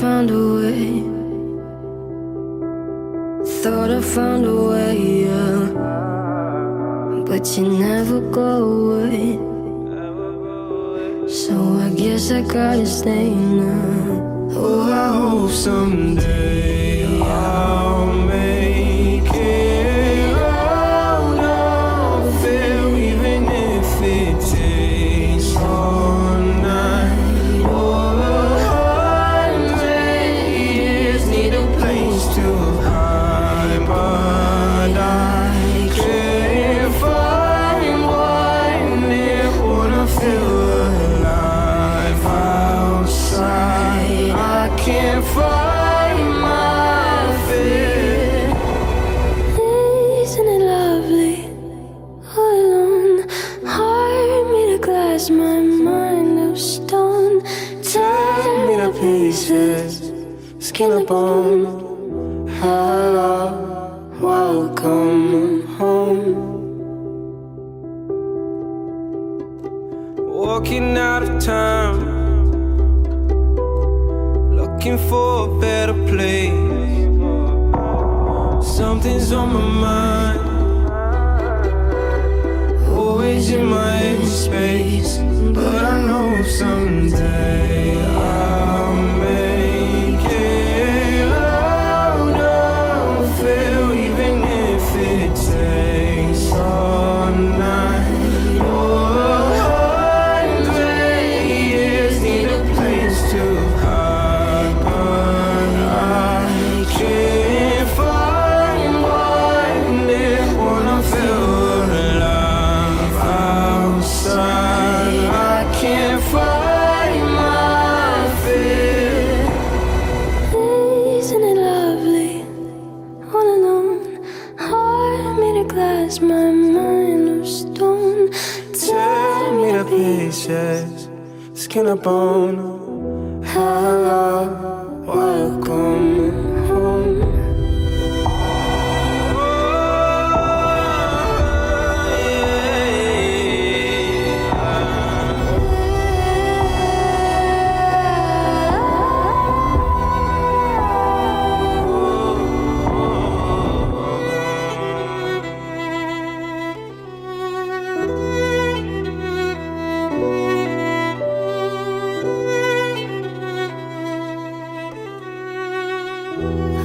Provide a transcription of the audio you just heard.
found a way. Thought I found a way, yeah. But you never go away. So I guess I gotta stay now. Oh, I hope someday. Made my mind of stone. Tear me to pieces, skin and bone. Hello, welcome home. Walking out of time, looking for a better place. Something's on my mind, always in my head space. But I know of my mind of stone. Tear me to pieces, skin and bone. Hello, Ooh.